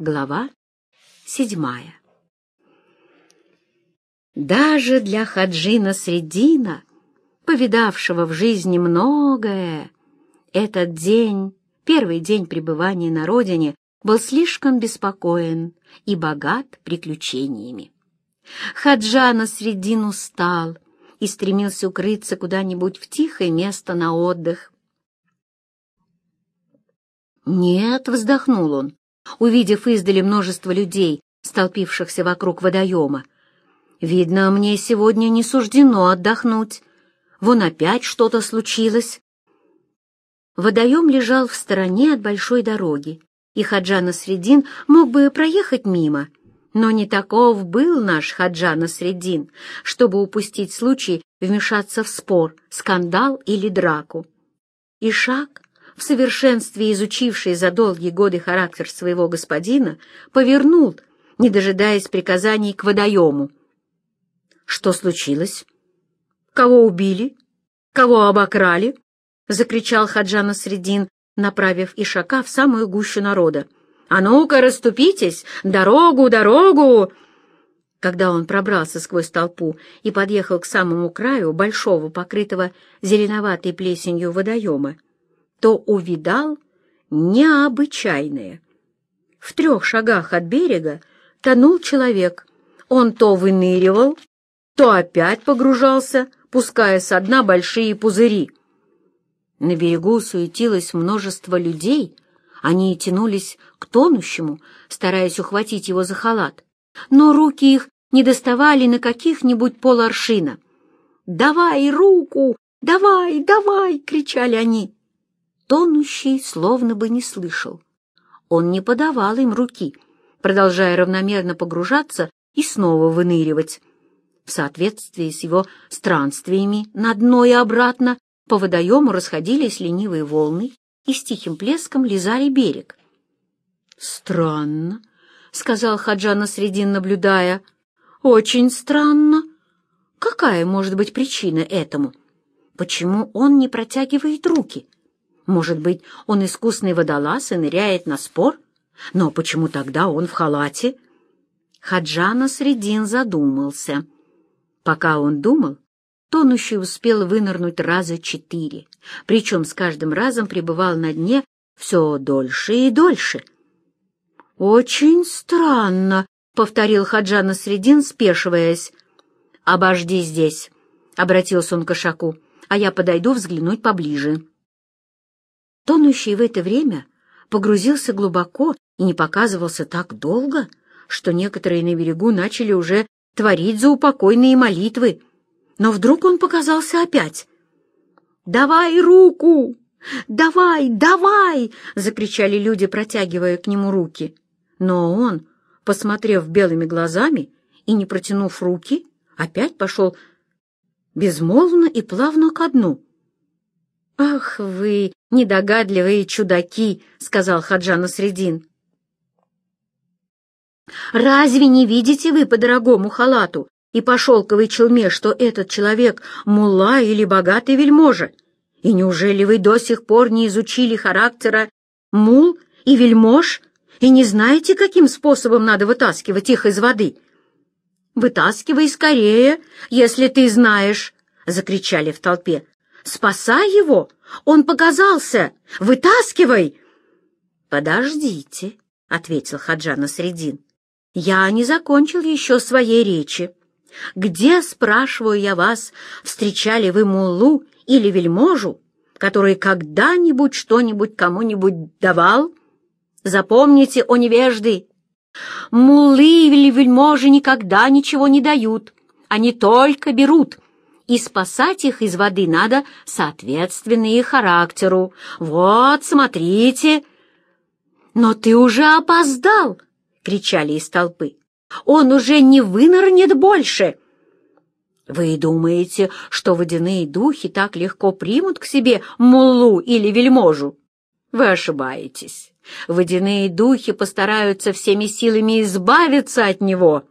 Глава седьмая Даже для Хаджина Средина, повидавшего в жизни многое, этот день, первый день пребывания на родине, был слишком беспокоен и богат приключениями. Хаджана Средин устал и стремился укрыться куда-нибудь в тихое место на отдых. «Нет», — вздохнул он, увидев издали множество людей, столпившихся вокруг водоема. «Видно, мне сегодня не суждено отдохнуть. Вон опять что-то случилось». Водоем лежал в стороне от большой дороги, и Хаджана Средин мог бы проехать мимо. Но не таков был наш Хаджана Средин, чтобы упустить случай вмешаться в спор, скандал или драку. И шаг в совершенстве изучивший за долгие годы характер своего господина, повернул, не дожидаясь приказаний к водоему. «Что случилось? Кого убили? Кого обокрали?» — закричал Хаджана Средин, направив Ишака в самую гущу народа. «А ну-ка, расступитесь! Дорогу, дорогу!» Когда он пробрался сквозь толпу и подъехал к самому краю большого, покрытого зеленоватой плесенью водоема, то увидал необычайное. В трех шагах от берега тонул человек. Он то выныривал, то опять погружался, пуская со дна большие пузыри. На берегу суетилось множество людей, они тянулись к тонущему, стараясь ухватить его за халат, но руки их не доставали на каких-нибудь поларшина. «Давай руку! Давай, давай!» — кричали они. Тонущий словно бы не слышал. Он не подавал им руки, продолжая равномерно погружаться и снова выныривать. В соответствии с его странствиями на дно и обратно по водоему расходились ленивые волны и с тихим плеском лизали берег. «Странно», — сказал Хаджана Средин, наблюдая. «Очень странно. Какая может быть причина этому? Почему он не протягивает руки?» Может быть, он искусный водолаз и ныряет на спор? Но почему тогда он в халате? Хаджана Средин задумался. Пока он думал, тонущий успел вынырнуть раза четыре, причем с каждым разом пребывал на дне все дольше и дольше. «Очень странно», — повторил Хаджана Средин, спешиваясь. «Обожди здесь», — обратился он к Ишаку, — «а я подойду взглянуть поближе». Тонущий в это время погрузился глубоко и не показывался так долго, что некоторые на берегу начали уже творить заупокойные молитвы. Но вдруг он показался опять. «Давай руку! Давай, давай!» — закричали люди, протягивая к нему руки. Но он, посмотрев белыми глазами и не протянув руки, опять пошел безмолвно и плавно ко дну. «Ах вы, недогадливые чудаки!» — сказал Хаджана Средин. «Разве не видите вы по дорогому халату и по шелковой челме, что этот человек — мулла или богатый вельможа? И неужели вы до сих пор не изучили характера мул и вельмож и не знаете, каким способом надо вытаскивать их из воды?» «Вытаскивай скорее, если ты знаешь!» — закричали в толпе. Спасай его! Он показался! Вытаскивай!» «Подождите», — ответил Хаджана Средин. «Я не закончил еще своей речи. Где, спрашиваю я вас, встречали вы муллу или вельможу, который когда-нибудь что-нибудь кому-нибудь давал? Запомните, о невежды, муллы или вельможи никогда ничего не дают, они только берут» и спасать их из воды надо соответственно их характеру. Вот, смотрите!» «Но ты уже опоздал!» — кричали из толпы. «Он уже не вынырнет больше!» «Вы думаете, что водяные духи так легко примут к себе муллу или вельможу?» «Вы ошибаетесь. Водяные духи постараются всеми силами избавиться от него!»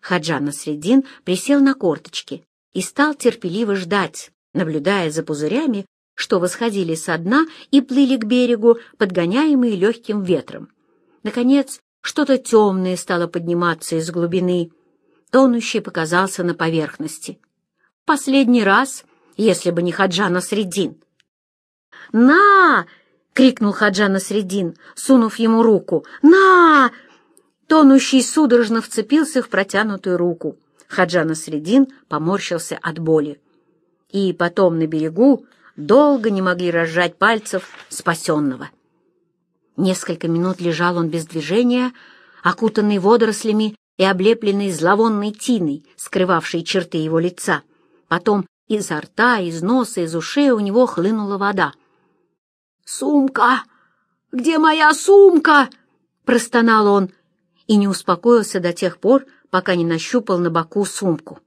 Хаджана Средин присел на корточки и стал терпеливо ждать, наблюдая за пузырями, что восходили со дна и плыли к берегу, подгоняемые легким ветром. Наконец, Что-то темное стало подниматься из глубины. Тонущий показался на поверхности. Последний раз, если бы не Хаджана Средин. «На!» — крикнул Хаджана Средин, сунув ему руку. «На!» Тонущий судорожно вцепился в протянутую руку. Хаджана Средин поморщился от боли. И потом на берегу долго не могли разжать пальцев спасенного. Несколько минут лежал он без движения, окутанный водорослями и облепленный зловонной тиной, скрывавшей черты его лица. Потом изо рта, из носа, из ушей у него хлынула вода. «Сумка! Где моя сумка?» — простонал он и не успокоился до тех пор, пока не нащупал на боку сумку.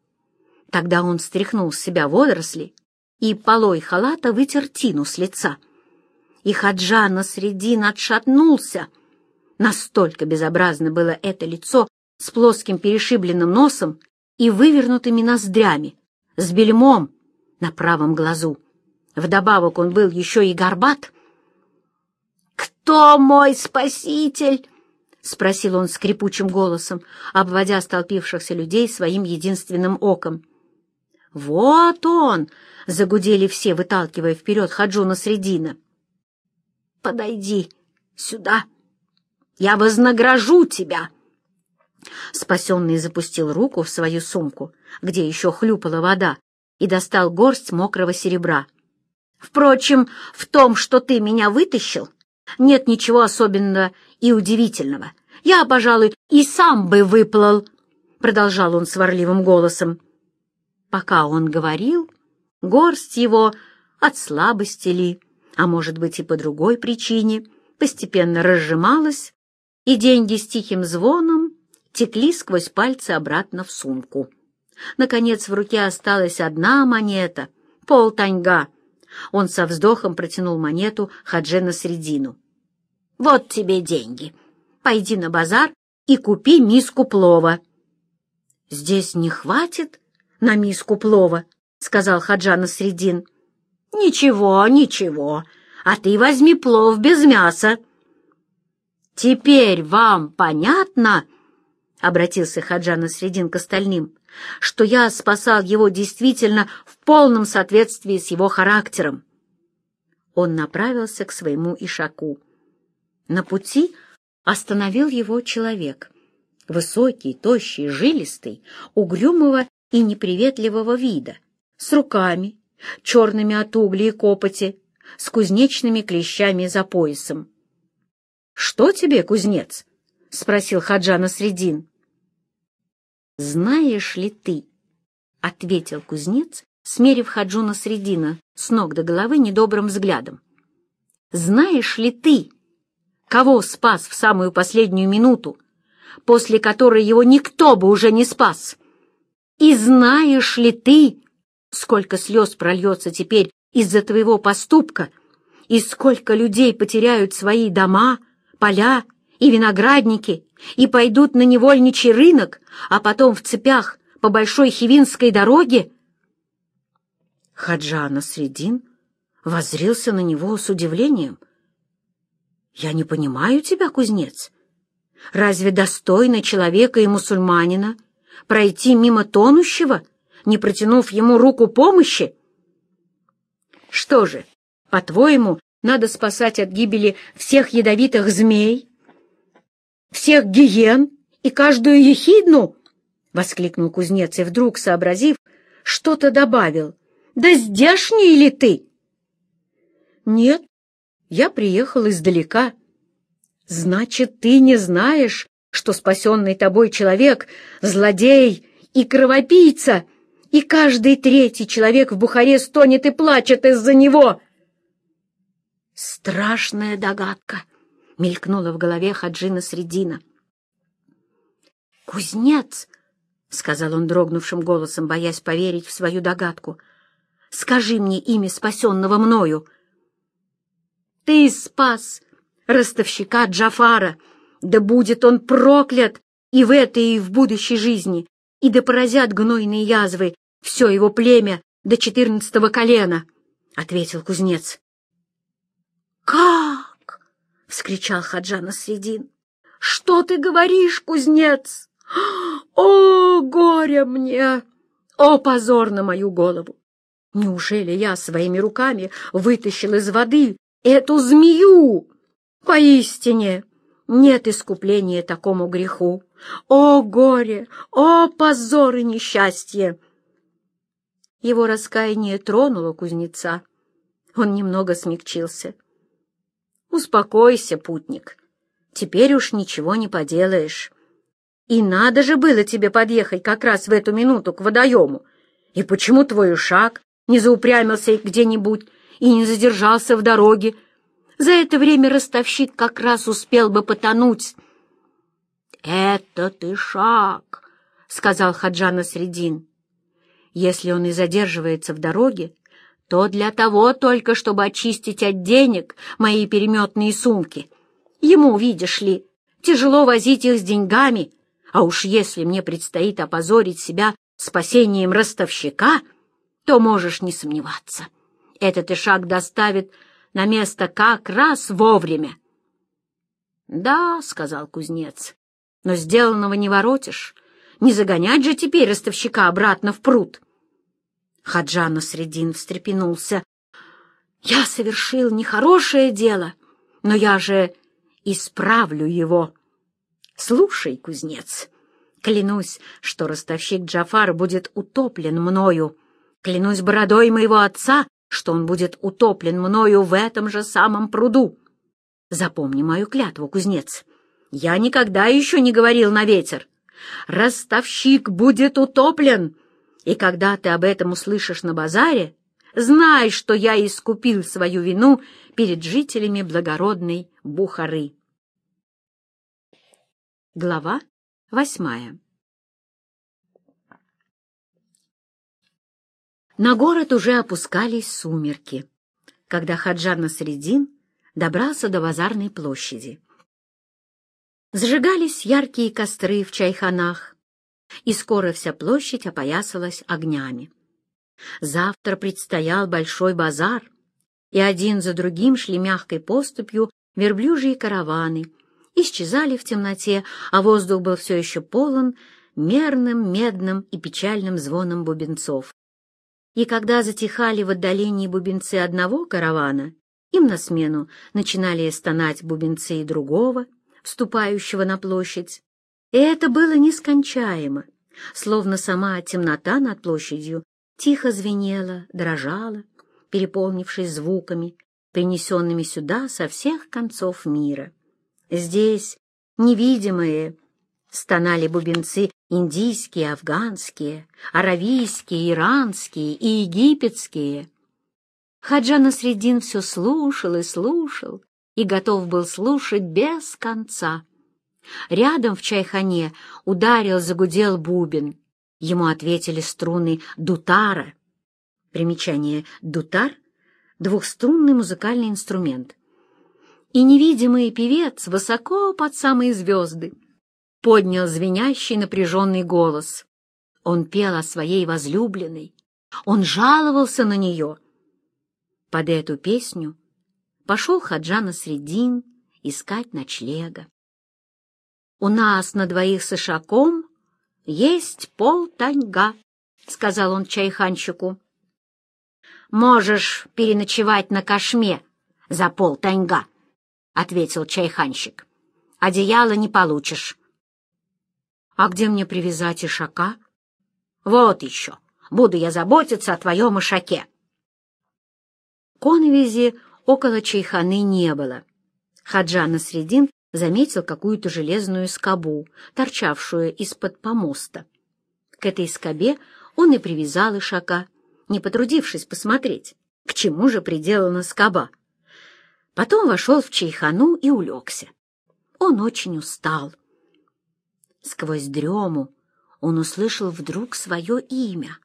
Тогда он стряхнул с себя водоросли и полой халата вытер тину с лица. И Хаджа средин отшатнулся. Настолько безобразно было это лицо с плоским перешибленным носом и вывернутыми ноздрями, с бельмом на правом глазу. Вдобавок он был еще и горбат. «Кто мой спаситель?» — спросил он скрипучим голосом, обводя столпившихся людей своим единственным оком. «Вот он!» — загудели все, выталкивая вперед Хаджуна Средина. «Подойди сюда! Я вознагражу тебя!» Спасенный запустил руку в свою сумку, где еще хлюпала вода, и достал горсть мокрого серебра. «Впрочем, в том, что ты меня вытащил, нет ничего особенного и удивительного. Я, пожалуй, и сам бы выплыл», — продолжал он сварливым голосом. Пока он говорил, горсть его от слабости ли, а может быть и по другой причине, постепенно разжималась, и деньги с тихим звоном текли сквозь пальцы обратно в сумку. Наконец в руке осталась одна монета, полтаньга. Он со вздохом протянул монету Хадже на средину. «Вот тебе деньги. Пойди на базар и купи миску плова». «Здесь не хватит на миску плова», — сказал Хаджана Средин. «Ничего, ничего, а ты возьми плов без мяса». «Теперь вам понятно?» — обратился Хаджана Средин к остальным, что я спасал его действительно в полном соответствии с его характером. Он направился к своему ишаку. На пути остановил его человек, высокий, тощий, жилистый, угрюмого и неприветливого вида, с руками, черными от угля и копоти, с кузнечными клещами за поясом. — Что тебе, кузнец? — спросил Хаджана Средин. «Знаешь ли ты?» — ответил кузнец, смерив Хаджуна Средина с ног до головы недобрым взглядом. «Знаешь ли ты, кого спас в самую последнюю минуту, после которой его никто бы уже не спас? И знаешь ли ты, сколько слез прольется теперь из-за твоего поступка, и сколько людей потеряют свои дома, поля и виноградники, и пойдут на невольничий рынок, а потом в цепях по Большой Хивинской дороге? Хаджана Средин воззрился на него с удивлением. «Я не понимаю тебя, кузнец. Разве достойно человека и мусульманина пройти мимо тонущего, не протянув ему руку помощи? Что же, по-твоему, надо спасать от гибели всех ядовитых змей, всех гиен и каждую ехидну? — воскликнул кузнец и вдруг, сообразив, что-то добавил. — Да здешний ли ты? — Нет, я приехал издалека. — Значит, ты не знаешь, что спасенный тобой человек — злодей и кровопийца, и каждый третий человек в Бухаре стонет и плачет из-за него. Страшная догадка! — мелькнуло в голове Хаджина Средина. «Кузнец!» — сказал он дрогнувшим голосом, боясь поверить в свою догадку. «Скажи мне имя спасенного мною!» «Ты спас ростовщика Джафара! Да будет он проклят и в этой, и в будущей жизни, и да поразят гнойные язвы все его племя до четырнадцатого колена!» — ответил кузнец. «Как?» — вскричал Хаджана Средин. Что ты говоришь, кузнец? О, горе мне! О, позор на мою голову! Неужели я своими руками вытащил из воды эту змею? Поистине, нет искупления такому греху. О, горе! О, позор и несчастье! Его раскаяние тронуло кузнеца. Он немного смягчился. «Успокойся, путник. Теперь уж ничего не поделаешь. И надо же было тебе подъехать как раз в эту минуту к водоему. И почему твой шаг не заупрямился где-нибудь и не задержался в дороге? За это время ростовщик как раз успел бы потонуть». «Это ты шаг», — сказал Хаджана Средин. «Если он и задерживается в дороге, то для того только, чтобы очистить от денег мои переметные сумки». Ему, видишь ли, тяжело возить их с деньгами, а уж если мне предстоит опозорить себя спасением ростовщика, то можешь не сомневаться. Этот ишак доставит на место как раз вовремя. — Да, — сказал кузнец, — но сделанного не воротишь. Не загонять же теперь ростовщика обратно в пруд. Хаджана Средин встрепенулся. — Я совершил нехорошее дело, но я же исправлю его. Слушай, кузнец, клянусь, что ростовщик Джафар будет утоплен мною. Клянусь бородой моего отца, что он будет утоплен мною в этом же самом пруду. Запомни мою клятву, кузнец. Я никогда еще не говорил на ветер. Ростовщик будет утоплен, и когда ты об этом услышишь на базаре, знай, что я искупил свою вину перед жителями благородной Бухары. Глава восьмая На город уже опускались сумерки, когда Хаджар Насредин добрался до базарной площади. Зажигались яркие костры в чайханах, и скоро вся площадь опоясалась огнями. Завтра предстоял большой базар, и один за другим шли мягкой поступью верблюжьи караваны — исчезали в темноте, а воздух был все еще полон мерным, медным и печальным звоном бубенцов. И когда затихали в отдалении бубенцы одного каравана, им на смену начинали стонать бубенцы и другого, вступающего на площадь. И это было нескончаемо, словно сама темнота над площадью тихо звенела, дрожала, переполнившись звуками, принесенными сюда со всех концов мира. Здесь невидимые стонали бубенцы индийские, афганские, аравийские, иранские и египетские. Хаджа Насреддин все слушал и слушал, и готов был слушать без конца. Рядом в чайхане ударил, загудел бубен. Ему ответили струны дутара. Примечание «дутар» — двухструнный музыкальный инструмент и невидимый певец высоко под самые звезды поднял звенящий напряженный голос. Он пел о своей возлюбленной, он жаловался на нее. Под эту песню пошел Хаджана Средин искать ночлега. «У нас на двоих с Ишаком есть полтаньга», — сказал он чайханщику. «Можешь переночевать на кошме за полтаньга», — ответил чайханщик. — Одеяло не получишь. — А где мне привязать ишака? — Вот еще. Буду я заботиться о твоем ишаке. Коновизи около чайханы не было. Хаджа Насредин заметил какую-то железную скобу, торчавшую из-под помоста. К этой скобе он и привязал ишака, не потрудившись посмотреть, к чему же приделана скоба. Потом вошел в чайхану и улегся. Он очень устал. Сквозь дрему он услышал вдруг свое имя.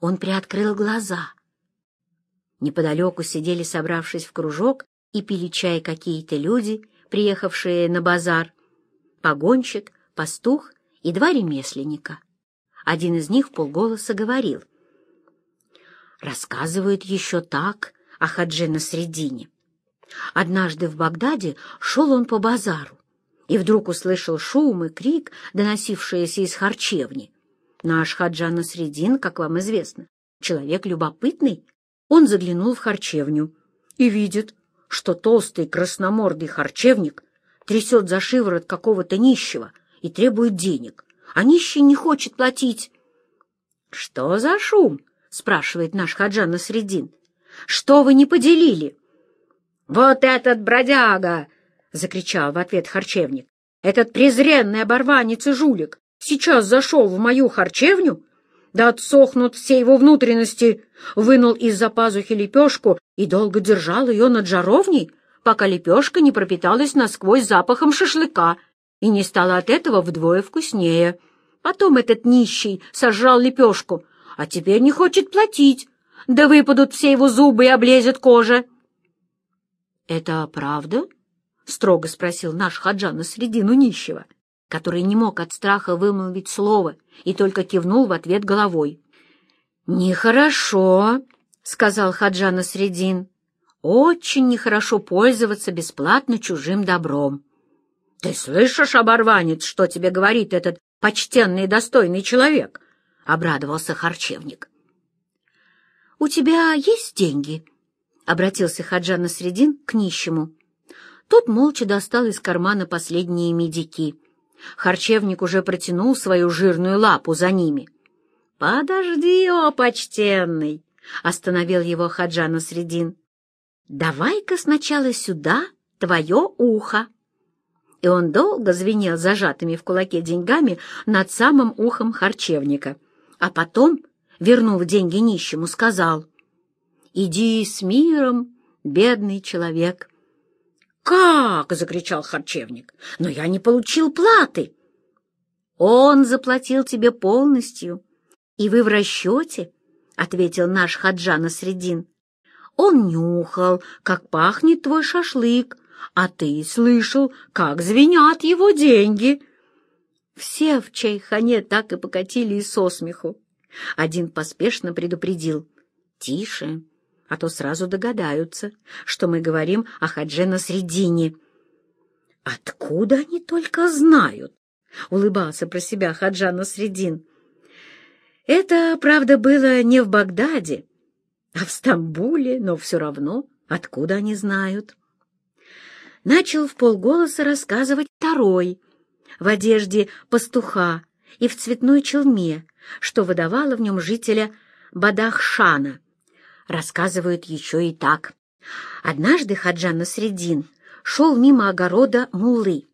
Он приоткрыл глаза. Неподалеку сидели, собравшись в кружок, и пили чай какие-то люди, приехавшие на базар. Погонщик, пастух и два ремесленника. Один из них полголоса говорил. Рассказывают еще так о Хадже на средине. Однажды в Багдаде шел он по базару и вдруг услышал шум и крик, доносившиеся из харчевни. Наш Хаджан Средин, как вам известно, человек любопытный. Он заглянул в харчевню и видит, что толстый красномордый харчевник трясет за шиворот какого-то нищего и требует денег, а нищий не хочет платить. — Что за шум? — спрашивает наш Хаджан Насредин. — Что вы не поделили? — Вот этот бродяга! — закричал в ответ харчевник. — Этот презренный оборванец и жулик сейчас зашел в мою харчевню да отсохнут все его внутренности, вынул из-за пазухи лепешку и долго держал ее над жаровней, пока лепешка не пропиталась насквозь запахом шашлыка и не стала от этого вдвое вкуснее. Потом этот нищий сожрал лепешку, а теперь не хочет платить, да выпадут все его зубы и облезет кожа. — Это правда? — строго спросил наш Хаджан на средину нищего. — который не мог от страха вымолвить слово и только кивнул в ответ головой. «Нехорошо», — сказал Хаджана Средин. «Очень нехорошо пользоваться бесплатно чужим добром». «Ты слышишь, оборванец, что тебе говорит этот почтенный и достойный человек?» — обрадовался харчевник. «У тебя есть деньги?» — обратился Хаджана Средин к нищему. Тот молча достал из кармана последние медики — Харчевник уже протянул свою жирную лапу за ними. — Подожди, о почтенный! — остановил его Хаджана Средин. — Давай-ка сначала сюда твое ухо. И он долго звенел зажатыми в кулаке деньгами над самым ухом харчевника, а потом, вернув деньги нищему, сказал, «Иди с миром, бедный человек». «Как?» — закричал харчевник. «Но я не получил платы». «Он заплатил тебе полностью, и вы в расчете», — ответил наш Хаджана Средин. «Он нюхал, как пахнет твой шашлык, а ты слышал, как звенят его деньги». Все в чайхане так и покатились со смеху. Один поспешно предупредил. «Тише, а то сразу догадаются, что мы говорим о Хадже на средине. «Откуда они только знают?» — улыбался про себя Хаджа средин. «Это, правда, было не в Багдаде, а в Стамбуле, но все равно откуда они знают?» Начал в полголоса рассказывать второй, в одежде пастуха и в цветной челме, что выдавало в нем жителя Бадахшана — рассказывают еще и так. Однажды Хаджан Насредин шел мимо огорода мулы.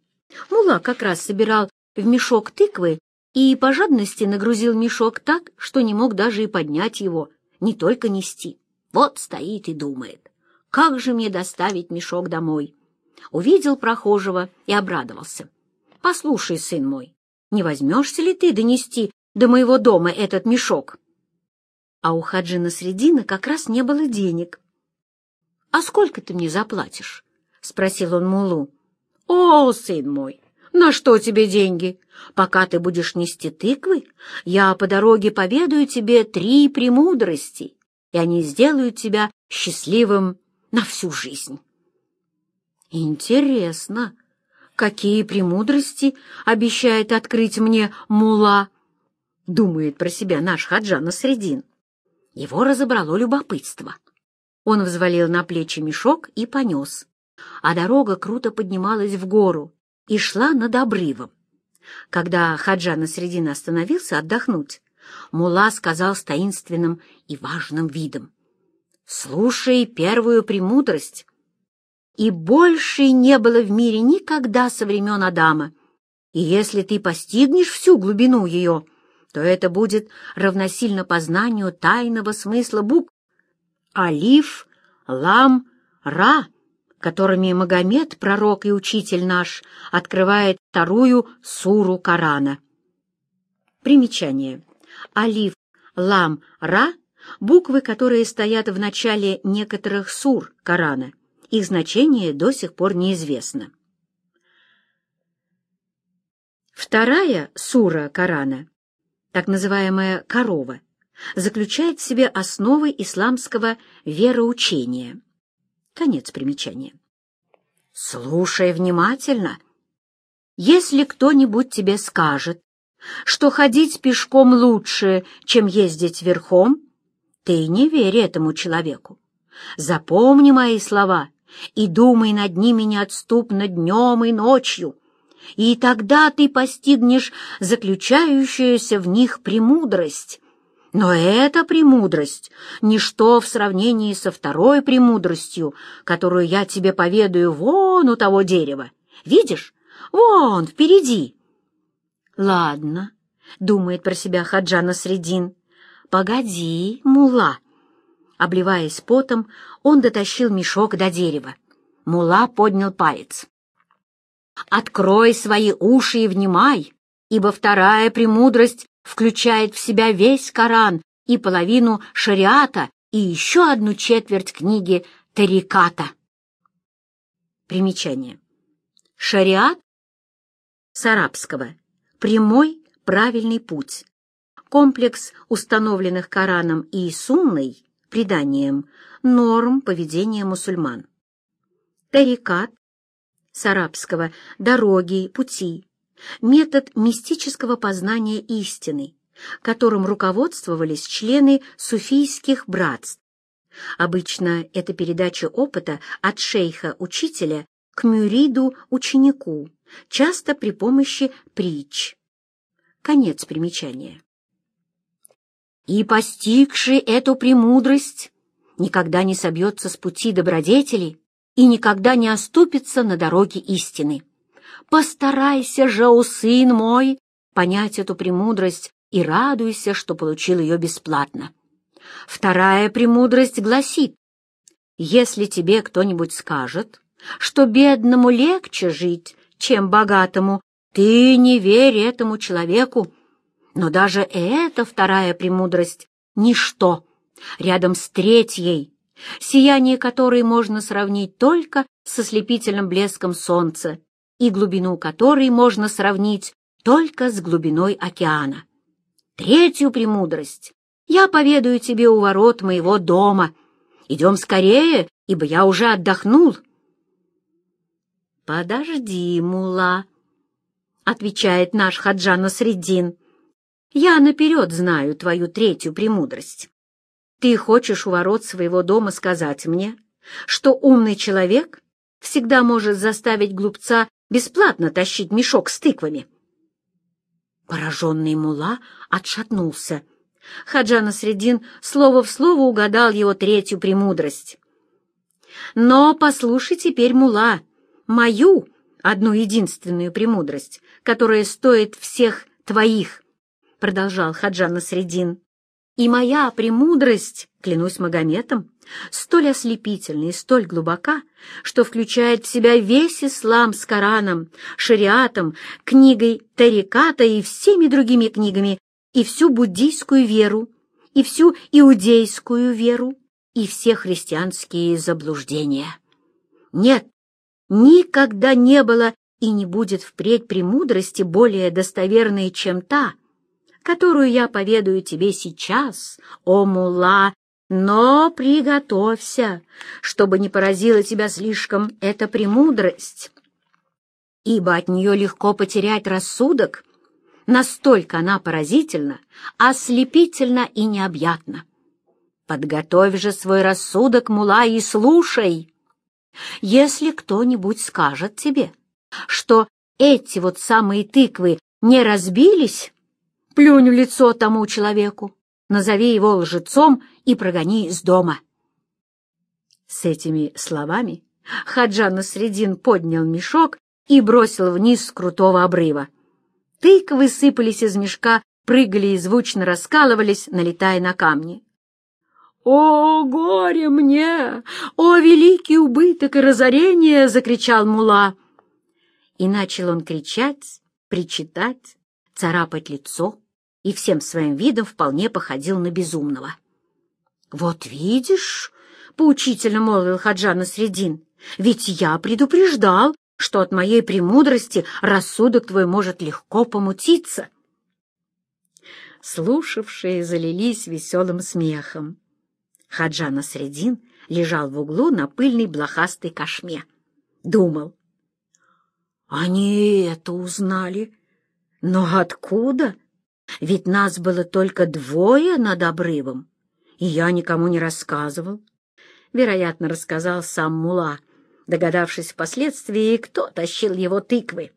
Мула как раз собирал в мешок тыквы и по жадности нагрузил мешок так, что не мог даже и поднять его, не только нести. Вот стоит и думает, как же мне доставить мешок домой? Увидел прохожего и обрадовался. «Послушай, сын мой, не возьмешься ли ты донести до моего дома этот мешок?» А у Хаджина Средина как раз не было денег. — А сколько ты мне заплатишь? — спросил он Мулу. — О, сын мой, на что тебе деньги? Пока ты будешь нести тыквы, я по дороге поведаю тебе три премудрости, и они сделают тебя счастливым на всю жизнь. Интересно, какие премудрости обещает открыть мне Мула? Думает про себя наш Хаджан Средин. Его разобрало любопытство. Он взвалил на плечи мешок и понес, а дорога круто поднималась в гору и шла над обрывом. Когда Хаджа на средине остановился отдохнуть, Мула сказал с таинственным и важным видом. «Слушай первую премудрость. И больше не было в мире никогда со времен Адама. И если ты постигнешь всю глубину ее, то это будет равносильно познанию тайного смысла букв Алиф, Лам, Ра, которыми Магомед, пророк и учитель наш, открывает вторую суру Корана. Примечание. Алиф, Лам, Ра — буквы, которые стоят в начале некоторых сур Корана. Их значение до сих пор неизвестно. Вторая сура Корана так называемая «корова», заключает в себе основы исламского вероучения. Конец примечания. «Слушай внимательно», Если кто-нибудь тебе скажет, что ходить пешком лучше, чем ездить верхом, ты не верь этому человеку. Запомни мои слова и думай над ними неотступно днем и ночью, и тогда ты постигнешь заключающуюся в них премудрость. Но эта премудрость — ничто в сравнении со второй премудростью, которую я тебе поведаю вон у того дерева. Видишь? Вон, впереди. Ладно, — думает про себя Хаджана Средин. Погоди, мула. Обливаясь потом, он дотащил мешок до дерева. Мула поднял палец. «Открой свои уши и внимай, ибо вторая премудрость включает в себя весь Коран и половину шариата и еще одну четверть книги Тариката». Примечание. Шариат с арабского «прямой правильный путь». Комплекс установленных Кораном и Сунной, преданием, норм поведения мусульман. Тарикат с арабского «дороги», «пути», метод мистического познания истины, которым руководствовались члены суфийских братств. Обычно это передача опыта от шейха-учителя к мюриду-ученику, часто при помощи притч. Конец примечания. И постигший эту премудрость никогда не собьется с пути добродетели и никогда не оступится на дороге истины. Постарайся же, о сын мой, понять эту премудрость и радуйся, что получил ее бесплатно. Вторая премудрость гласит, если тебе кто-нибудь скажет, что бедному легче жить, чем богатому, ты не верь этому человеку. Но даже эта вторая премудрость — ничто рядом с третьей, сияние которой можно сравнить только со слепительным блеском солнца и глубину которой можно сравнить только с глубиной океана. Третью премудрость я поведаю тебе у ворот моего дома. Идем скорее, ибо я уже отдохнул. — Подожди, мула, — отвечает наш Хаджан Средин. — Я наперед знаю твою третью премудрость. Ты хочешь у ворот своего дома сказать мне, что умный человек всегда может заставить глупца бесплатно тащить мешок с тыквами? Пораженный мула отшатнулся. Хаджана Средин слово в слово угадал его третью премудрость. «Но послушай теперь, мула, мою одну единственную премудрость, которая стоит всех твоих», — продолжал Хаджана Средин. И моя премудрость, клянусь Магометом, столь ослепительна и столь глубока, что включает в себя весь ислам с Кораном, шариатом, книгой Тариката и всеми другими книгами, и всю буддийскую веру, и всю иудейскую веру, и все христианские заблуждения. Нет, никогда не было и не будет впредь премудрости более достоверной, чем та, которую я поведаю тебе сейчас, о мула, но приготовься, чтобы не поразила тебя слишком эта премудрость, ибо от нее легко потерять рассудок, настолько она поразительна, ослепительна и необъятна. Подготовь же свой рассудок, мула, и слушай. Если кто-нибудь скажет тебе, что эти вот самые тыквы не разбились, Плюнь в лицо тому человеку, назови его лжецом и прогони из дома. С этими словами Хаджан Насредин поднял мешок и бросил вниз с крутого обрыва. Тыквы сыпались из мешка, прыгали и звучно раскалывались, налетая на камни. «О, горе мне! О, великий убыток и разорение!» — закричал мула. И начал он кричать, причитать, царапать лицо, и всем своим видом вполне походил на безумного. «Вот видишь», — поучительно молвил Хаджана Средин, «ведь я предупреждал, что от моей премудрости рассудок твой может легко помутиться». Слушавшие залились веселым смехом. Хаджана Средин лежал в углу на пыльной блохастой кошме. Думал, Они это узнали. Но откуда? Ведь нас было только двое над обрывом, и я никому не рассказывал. Вероятно, рассказал сам Мула, догадавшись впоследствии, кто тащил его тыквы.